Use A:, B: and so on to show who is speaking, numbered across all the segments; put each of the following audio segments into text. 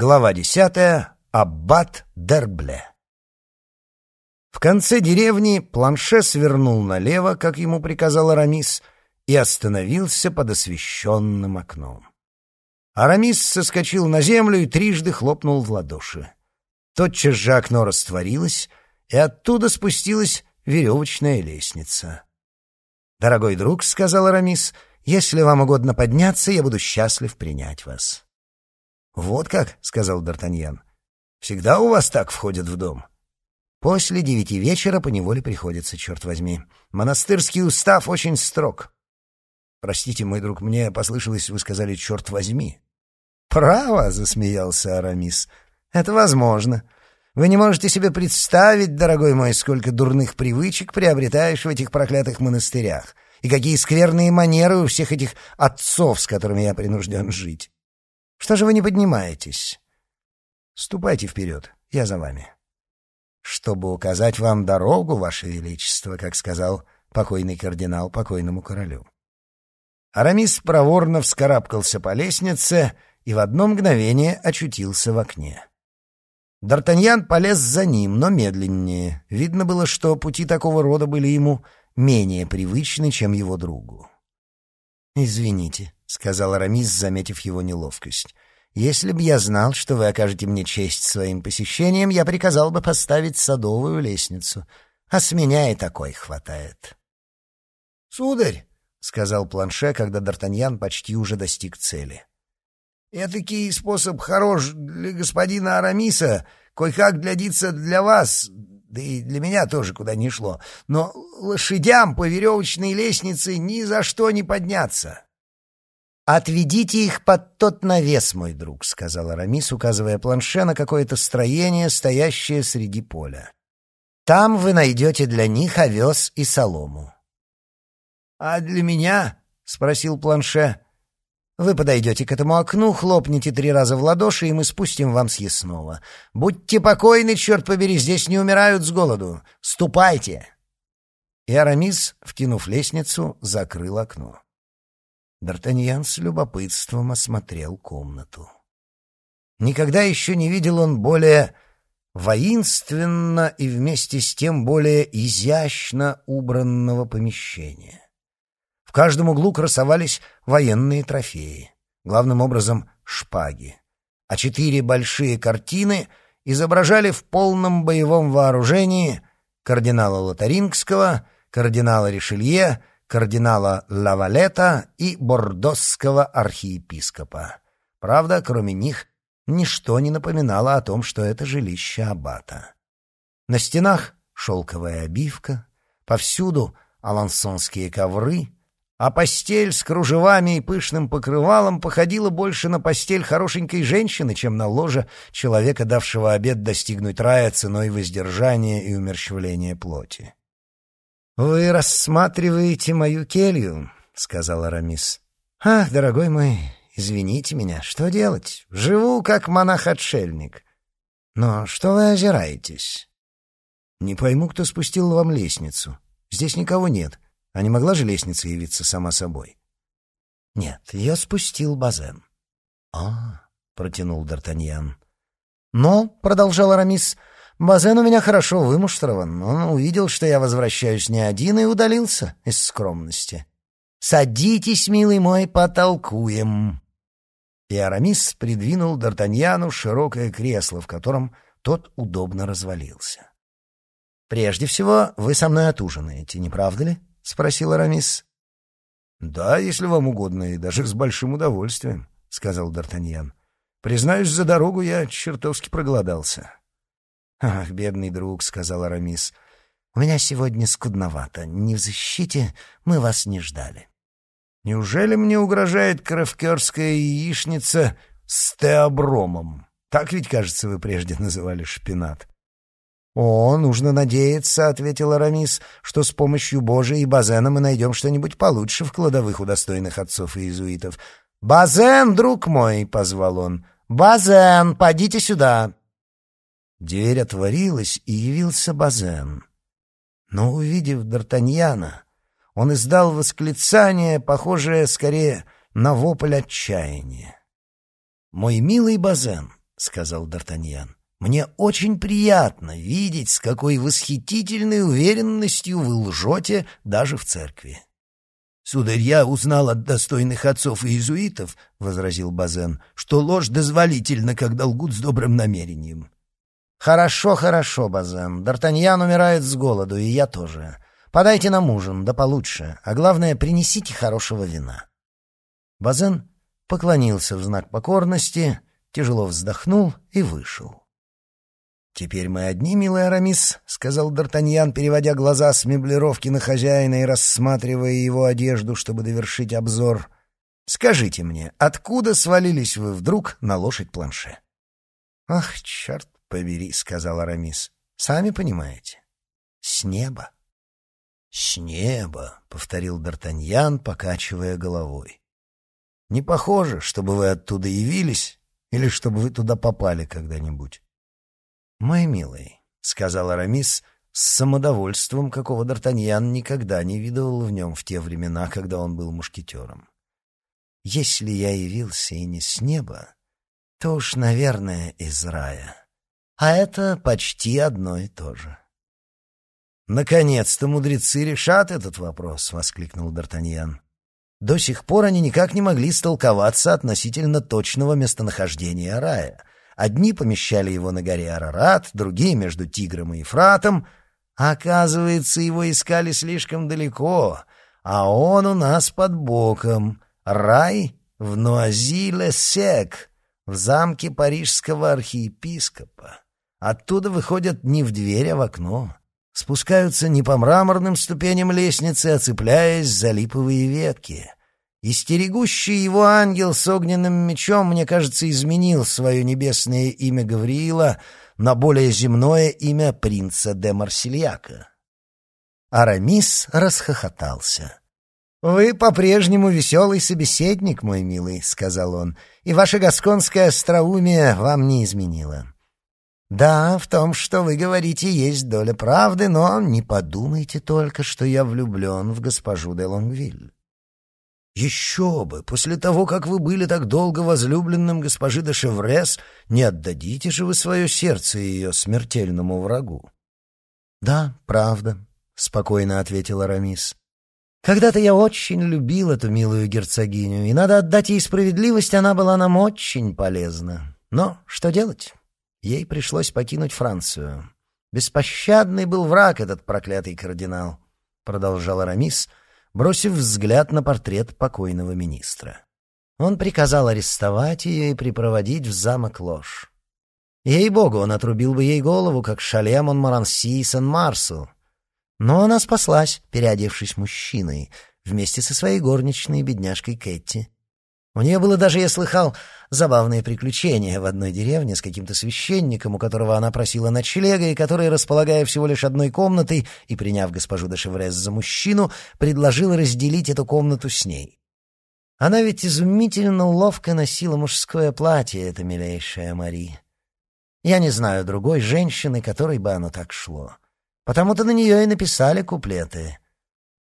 A: Глава десятая. Аббат Дербле. В конце деревни планше свернул налево, как ему приказал Арамис, и остановился под освещенным окном. Арамис соскочил на землю и трижды хлопнул в ладоши. Тотчас же окно растворилось, и оттуда спустилась веревочная лестница. «Дорогой друг», — сказал Арамис, — «если вам угодно подняться, я буду счастлив принять вас». «Вот как», — сказал Д'Артаньян, — «всегда у вас так входят в дом?» После девяти вечера поневоле приходится, черт возьми. Монастырский устав очень строг. Простите, мой друг, мне послышалось, вы сказали «черт возьми». «Право», — засмеялся Арамис, — «это возможно. Вы не можете себе представить, дорогой мой, сколько дурных привычек приобретаешь в этих проклятых монастырях, и какие скверные манеры у всех этих отцов, с которыми я принужден жить. Что же вы не поднимаетесь? Ступайте вперед, я за вами» чтобы указать вам дорогу, Ваше Величество, как сказал покойный кардинал покойному королю. Арамис проворно вскарабкался по лестнице и в одно мгновение очутился в окне. Д'Артаньян полез за ним, но медленнее. Видно было, что пути такого рода были ему менее привычны, чем его другу. «Извините», — сказал Арамис, заметив его неловкость. Если б я знал, что вы окажете мне честь своим посещением, я приказал бы поставить садовую лестницу. А с меня и такой хватает. — Сударь, — сказал Планше, когда Д'Артаньян почти уже достиг цели. — Этакий способ хорош для господина Арамиса, кое-как глядится для вас, да и для меня тоже куда ни шло. Но лошадям по веревочной лестнице ни за что не подняться. «Отведите их под тот навес, мой друг», — сказал Арамис, указывая планше на какое-то строение, стоящее среди поля. «Там вы найдете для них овес и солому». «А для меня?» — спросил планше. «Вы подойдете к этому окну, хлопните три раза в ладоши, и мы спустим вам съестного. Будьте покойны, черт побери, здесь не умирают с голоду. Ступайте!» И Арамис, втянув лестницу, закрыл окно. Д'Артаньян с любопытством осмотрел комнату. Никогда еще не видел он более воинственно и вместе с тем более изящно убранного помещения. В каждом углу красовались военные трофеи, главным образом шпаги, а четыре большие картины изображали в полном боевом вооружении кардинала Лотарингского, кардинала Ришелье, кардинала Лавалета и бордосского архиепископа. Правда, кроме них, ничто не напоминало о том, что это жилище аббата. На стенах шелковая обивка, повсюду алансонские ковры, а постель с кружевами и пышным покрывалом походила больше на постель хорошенькой женщины, чем на ложе человека, давшего обед достигнуть рая ценой воздержания и умерщвления плоти. «Вы рассматриваете мою келью», — сказал Арамис. «Ах, дорогой мой, извините меня, что делать? Живу как монах-отшельник. Но что вы озираетесь?» «Не пойму, кто спустил вам лестницу. Здесь никого нет. А не могла же лестница явиться сама собой?» «Нет, я спустил Базен». «А, — протянул Д'Артаньян. «Но, — продолжал Арамис, — Базен у меня хорошо вымуштрован. Он увидел, что я возвращаюсь не один, и удалился из скромности. «Садитесь, милый мой, потолкуем». И Арамис придвинул Д'Артаньяну широкое кресло, в котором тот удобно развалился. «Прежде всего, вы со мной отужинаете, не правда ли?» — спросил Арамис. «Да, если вам угодно, и даже с большим удовольствием», — сказал Д'Артаньян. «Признаюсь, за дорогу я чертовски проголодался». «Ах, бедный друг», — сказал Арамис, — «у меня сегодня скудновато. Не в защите, мы вас не ждали». «Неужели мне угрожает кровкерская яичница с теобромом? Так ведь, кажется, вы прежде называли шпинат». «О, нужно надеяться», — ответил Арамис, — «что с помощью Божией и Базена мы найдем что-нибудь получше в кладовых у достойных отцов и иезуитов». «Базен, друг мой!» — позвал он. «Базен, подите сюда!» Дверь отворилась, и явился Базен. Но, увидев Д'Артаньяна, он издал восклицание, похожее скорее на вопль отчаяния. «Мой милый Базен, сказал Д'Артаньян. «Мне очень приятно видеть, с какой восхитительной уверенностью вы лжете даже в церкви». «Сударь, я узнал от достойных отцов и иезуитов, — возразил Базен, — что ложь дозволительна, когда лгут с добрым намерением». «Хорошо, хорошо, Базен. Д'Артаньян умирает с голоду, и я тоже. Подайте нам ужин, да получше. А главное, принесите хорошего вина». Базен поклонился в знак покорности, тяжело вздохнул и вышел. «Теперь мы одни, милый Арамис», — сказал Д'Артаньян, переводя глаза с меблировки на хозяина и рассматривая его одежду, чтобы довершить обзор. «Скажите мне, откуда свалились вы вдруг на лошадь планше?» «Ах, черт побери», — сказал Арамис. «Сами понимаете. С неба». «С неба», — повторил Д'Артаньян, покачивая головой. «Не похоже, чтобы вы оттуда явились или чтобы вы туда попали когда-нибудь». «Мой милый», — сказал Арамис с самодовольством, какого Д'Артаньян никогда не видывал в нем в те времена, когда он был мушкетером. «Если я явился и не с неба, то уж, наверное, из рая. А это почти одно и то же». «Наконец-то мудрецы решат этот вопрос!» — воскликнул Д'Артаньян. До сих пор они никак не могли столковаться относительно точного местонахождения рая. Одни помещали его на горе Арарат, другие — между Тигром и Ефратом. Оказывается, его искали слишком далеко, а он у нас под боком. Рай в Нуазиле-Сек, в замке парижского архиепископа. Оттуда выходят не в дверь, а в окно спускаются не по мраморным ступеням лестницы, а цепляясь за липовые ветки. Истерегущий его ангел с огненным мечом, мне кажется, изменил свое небесное имя Гавриила на более земное имя принца де Марсельяка. Арамис расхохотался. «Вы по-прежнему веселый собеседник, мой милый», — сказал он, — «и ваше гасконское остроумие вам не изменило». Да, в том, что вы говорите, есть доля правды, но не подумайте только, что я влюблен в госпожу де Лонгвиль. Еще бы! После того, как вы были так долго возлюбленным госпожи де Шеврес, не отдадите же вы свое сердце ее смертельному врагу. — Да, правда, — спокойно ответил Арамис. — Когда-то я очень любил эту милую герцогиню, и, надо отдать ей справедливость, она была нам очень полезна. Но что делать? Ей пришлось покинуть Францию. Беспощадный был враг этот проклятый кардинал, продолжал Арамис, бросив взгляд на портрет покойного министра. Он приказал арестовать ее и припроводить в замок Ложь. Ей-богу, он отрубил бы ей голову, как Шалемон Маранси и Сен-Марсу. Но она спаслась, переодевшись мужчиной, вместе со своей горничной бедняжкой Кэти. У нее было даже, я слыхал, забавное приключение в одной деревне с каким-то священником, у которого она просила ночлега, и который, располагая всего лишь одной комнатой и приняв госпожу де Шеврес за мужчину, предложил разделить эту комнату с ней. Она ведь изумительно ловко носила мужское платье, эта милейшая Мари. Я не знаю другой женщины, которой бы оно так шло. Потому-то на нее и написали куплеты.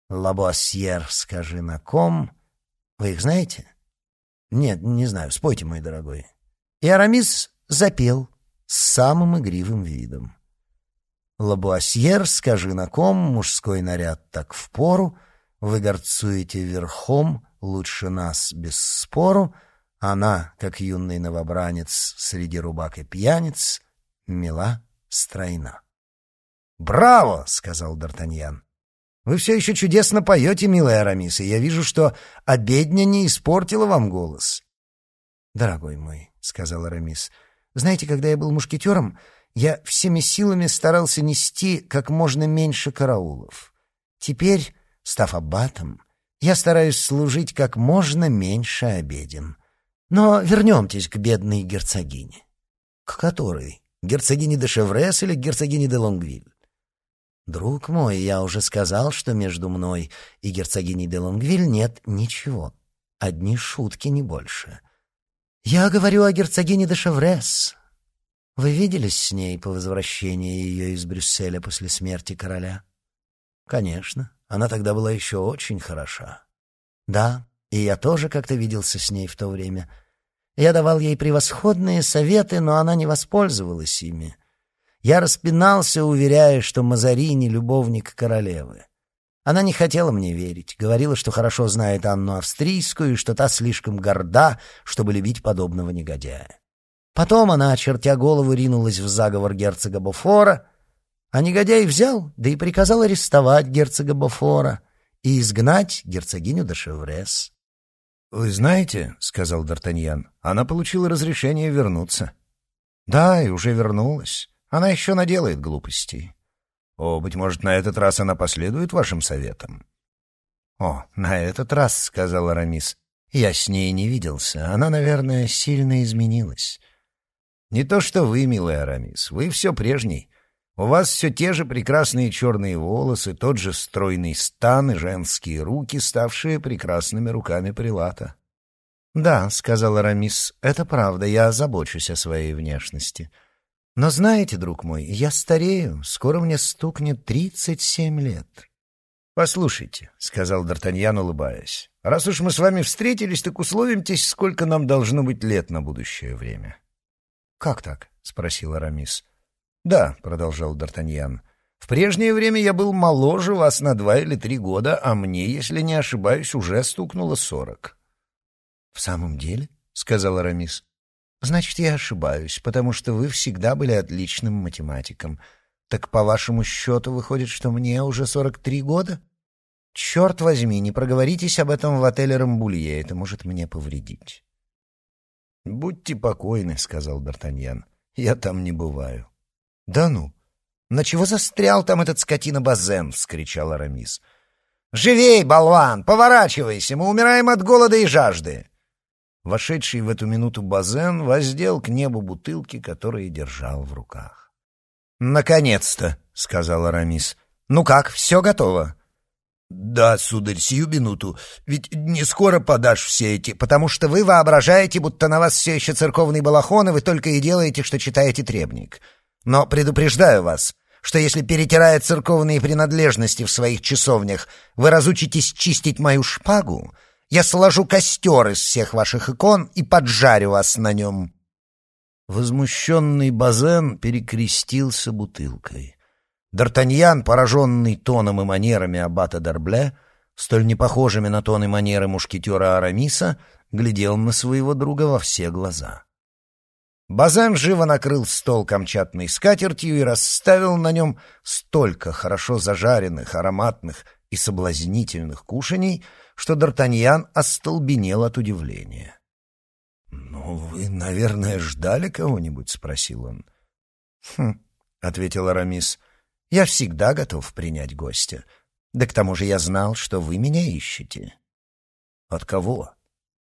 A: «Лабуассьер, скажи на ком...» Вы их знаете? Нет, не знаю, спойте, мой дорогой. И Арамис запел с самым игривым видом. Лабуасьер, скажи на ком, мужской наряд так в пору, вы горцуете верхом, лучше нас без спору, она, как юный новобранец среди рубак и пьяниц, мила, стройна. «Браво!» — сказал Д'Артаньян. Вы все еще чудесно поете, милая Арамис, и я вижу, что обедня не испортила вам голос. — Дорогой мой, — сказал Арамис, — знаете, когда я был мушкетером, я всеми силами старался нести как можно меньше караулов. Теперь, став аббатом, я стараюсь служить как можно меньше обеден. Но вернемтесь к бедной герцогине. — К которой? Герцогине де Шеврес или герцогине де Лонгвиль? «Друг мой, я уже сказал, что между мной и герцогиней де Лонгвиль нет ничего. Одни шутки, не больше. Я говорю о герцогине де Шеврес. Вы виделись с ней по возвращении ее из Брюсселя после смерти короля?» «Конечно. Она тогда была еще очень хороша». «Да, и я тоже как-то виделся с ней в то время. Я давал ей превосходные советы, но она не воспользовалась ими. Я распинался, уверяя, что Мазарини — любовник королевы. Она не хотела мне верить, говорила, что хорошо знает Анну Австрийскую и что та слишком горда, чтобы любить подобного негодяя. Потом она, очертя голову, ринулась в заговор герцога Бофора, а негодяй взял, да и приказал арестовать герцога Бофора и изгнать герцогиню де Шеврес.
B: «Вы знаете, — сказал Д'Артаньян, — она получила разрешение вернуться».
A: «Да, и уже вернулась. Она еще наделает глупостей».
B: «О, быть может, на этот раз она последует вашим советам?»
A: «О, на этот раз, — сказал Арамис, — я с ней не виделся. Она, наверное, сильно изменилась».
B: «Не то что вы, милый Арамис, вы все прежний. У вас все те же прекрасные черные волосы, тот же стройный стан и женские руки, ставшие прекрасными руками прилата».
A: «Да», — сказал Арамис, — «это правда, я забочусь о своей внешности. Но знаете, друг мой, я старею, скоро мне стукнет тридцать семь лет».
B: «Послушайте», — сказал Д'Артаньян, улыбаясь, — «раз уж мы с вами встретились, так условимтесь, сколько нам должно быть лет на будущее время».
A: «Как так?» — спросил Арамис.
B: «Да», — продолжал Д'Артаньян, — «в прежнее время я был моложе вас на два или три года, а мне, если не ошибаюсь, уже стукнуло сорок».
A: «В самом деле?» — сказал Арамис. «Значит, я ошибаюсь, потому что вы всегда были отличным математиком. Так, по вашему счету, выходит, что мне уже сорок три года? Черт возьми, не проговоритесь об этом в отеле Рамбулье, это может мне повредить».
B: «Будьте покойны», — сказал Д'Артаньян. «Я там не бываю».
A: «Да ну! На чего застрял там этот скотина Базен?» — вскричал Арамис. «Живей, болван! Поворачивайся! Мы умираем от голода и жажды!»
B: Вошедший в эту минуту Базен воздел к небу бутылки, которые держал в руках.
A: «Наконец-то!» — сказал Арамис. «Ну как, все готово?»
B: «Да, сударь, сию минуту. Ведь не скоро подашь все эти...»
A: «Потому что вы воображаете, будто на вас все еще церковный балахон, и вы только и делаете, что читаете требник. Но предупреждаю вас, что если, перетирая церковные принадлежности в своих часовнях, вы разучитесь чистить мою шпагу, я сложу костер из всех ваших икон и поджарю вас на нем».
B: Возмущенный Базен перекрестился бутылкой. Д'Артаньян, пораженный тоном и манерами аббата Д'Арбле, столь непохожими на тон и манеры мушкетера Арамиса, глядел на своего друга во все глаза. Базен живо накрыл стол камчатной скатертью и расставил на нем столько хорошо зажаренных, ароматных и соблазнительных кушаний, что Д'Артаньян остолбенел от удивления.
A: «Ну, вы, наверное, ждали кого-нибудь?» — спросил он. «Хм», — ответил Арамис, — я всегда готов принять гостя. Да к тому же я знал, что вы меня ищете.
B: От кого?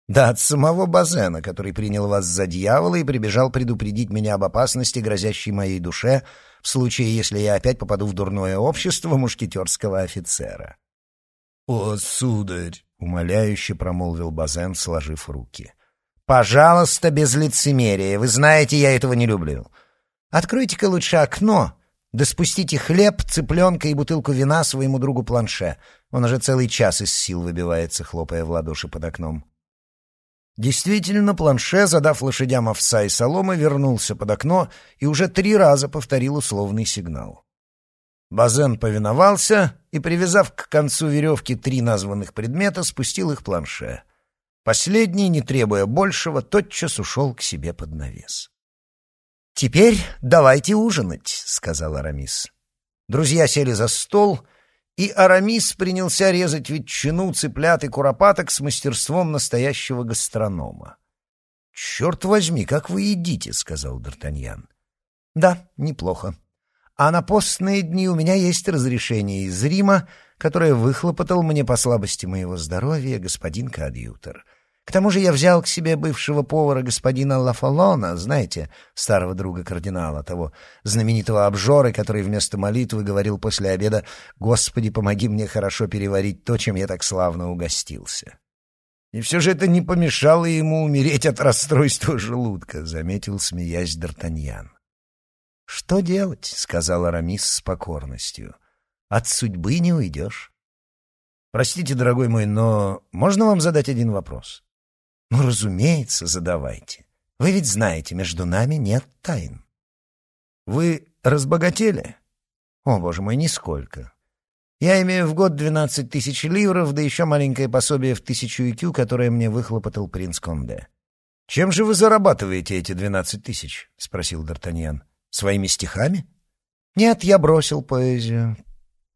A: Да от самого Базена, который принял вас за дьявола и прибежал предупредить меня об опасности, грозящей моей душе, в случае, если я опять попаду в дурное общество мушкетерского офицера.
B: «О, сударь!» — умоляюще промолвил Базен, сложив руки.
A: «Пожалуйста, без лицемерия. Вы знаете, я этого не люблю. Откройте-ка лучше окно да спустите хлеб, цыпленка и бутылку вина своему другу Планше. Он уже целый час из сил выбивается, хлопая в ладоши под окном. Действительно, Планше, задав лошадям овса и соломы, вернулся под окно и уже три раза повторил условный сигнал. Базен повиновался и, привязав к концу веревки три названных предмета, спустил их Планше. Последний, не требуя большего, тотчас ушел к себе под навес. «Теперь давайте ужинать», — сказал Арамис. Друзья сели за стол, и Арамис принялся резать ветчину, цыплят и куропаток с мастерством настоящего гастронома. «Черт возьми, как вы едите», — сказал Д'Артаньян. «Да, неплохо. А на постные дни у меня есть разрешение из Рима, которое выхлопотал мне по слабости моего здоровья господин Кадьютер». К тому же я взял к себе бывшего повара господина Лафалона, знаете, старого друга кардинала, того знаменитого обжоры, который вместо молитвы говорил после обеда «Господи, помоги мне хорошо переварить то, чем я так славно угостился». И все же это не помешало ему умереть от расстройства желудка, — заметил, смеясь Д'Артаньян. — Что делать? — сказал Арамис с покорностью. — От судьбы не уйдешь. — Простите, дорогой мой, но можно вам задать один вопрос?
B: — Ну, разумеется, задавайте. Вы ведь знаете, между нами нет тайн.
A: Вы разбогатели?
B: О, боже мой, нисколько. Я имею в год двенадцать тысяч ливров, да еще маленькое пособие в тысячу икю, которое мне выхлопотал принц Конде.
A: «Чем же вы зарабатываете эти двенадцать тысяч?» — спросил Д'Артаньян. «Своими стихами?»
B: «Нет, я бросил поэзию.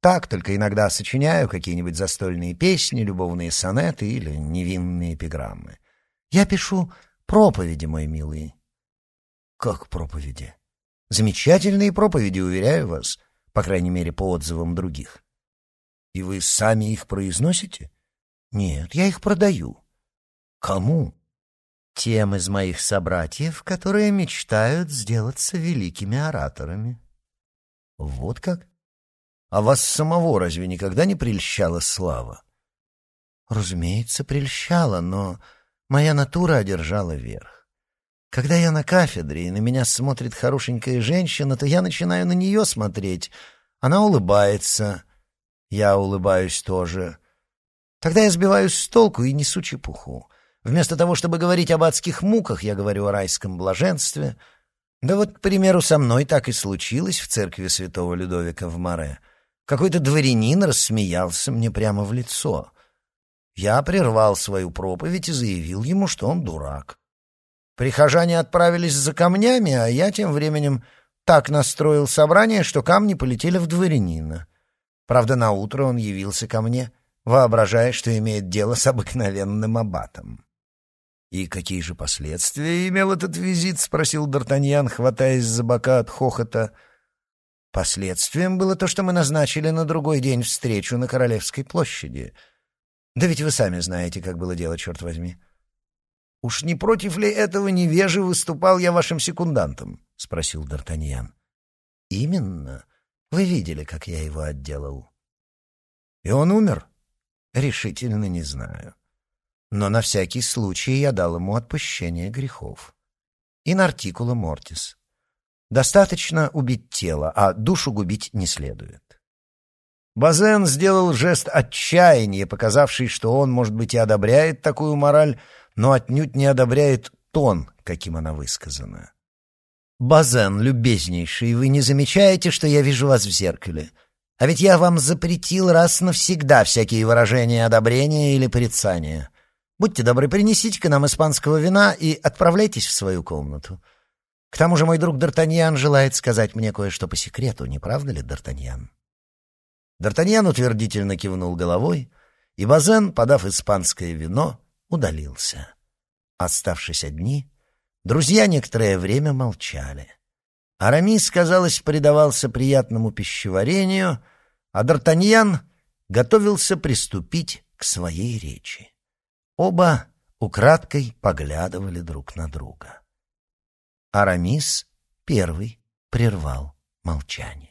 B: Так, только иногда сочиняю какие-нибудь застольные песни, любовные сонеты или невинные эпиграммы. Я пишу проповеди, мой милый».
A: «Как проповеди?»
B: «Замечательные проповеди, уверяю вас, по крайней мере, по отзывам других».
A: «И вы сами их произносите?»
B: «Нет, я их продаю».
A: «Кому?»
B: Тем из моих собратьев, которые мечтают сделаться великими ораторами.
A: Вот как? А вас самого разве никогда не прельщала слава?
B: Разумеется, прельщала, но моя натура одержала верх. Когда я на кафедре, и на меня смотрит хорошенькая женщина, то я начинаю на нее смотреть. Она улыбается. Я улыбаюсь тоже. Тогда я сбиваюсь с толку и несу чепуху. Вместо того, чтобы говорить об адских муках, я говорю о райском блаженстве. Да вот, к примеру, со мной так и случилось в церкви святого Людовика в Море. Какой-то дворянин рассмеялся мне прямо в лицо. Я прервал свою проповедь и заявил ему, что он дурак. Прихожане отправились за камнями, а я тем временем так настроил собрание, что камни полетели в дворянина. Правда, на утро он явился ко мне, воображая, что имеет дело с обыкновенным аббатом.
A: «И какие же последствия имел этот визит?» — спросил Д'Артаньян, хватаясь за бока от хохота.
B: «Последствием было то, что мы назначили на другой день встречу на Королевской площади. Да ведь вы сами знаете, как было дело, черт возьми».
A: «Уж не против ли этого невежи выступал я вашим секундантом?» — спросил Д'Артаньян.
B: «Именно. Вы видели, как я его отделал».
A: «И он умер?»
B: «Решительно не знаю». Но на всякий случай я дал ему отпущение грехов. In articula mortis. Достаточно убить тело, а душу губить не следует.
A: Базен сделал жест отчаяния, показавший, что он, может быть, и одобряет такую мораль, но отнюдь не одобряет тон, каким она высказана.
B: «Базен, любезнейший, вы не замечаете, что я вижу вас в зеркале? А ведь я вам запретил раз навсегда всякие выражения одобрения или порицания. Будьте добры, принесите-ка нам испанского вина и отправляйтесь в свою комнату. К тому же мой друг Д'Артаньян желает сказать мне кое-что по секрету, не правда ли, Д'Артаньян?»
A: Д'Артаньян утвердительно кивнул головой, и Базен, подав испанское вино, удалился. Оставшись одни, друзья некоторое время молчали. Арамис, казалось, предавался приятному пищеварению, а Д'Артаньян готовился приступить к своей речи. Оба украдкой поглядывали друг на друга. Арамис первый прервал молчание.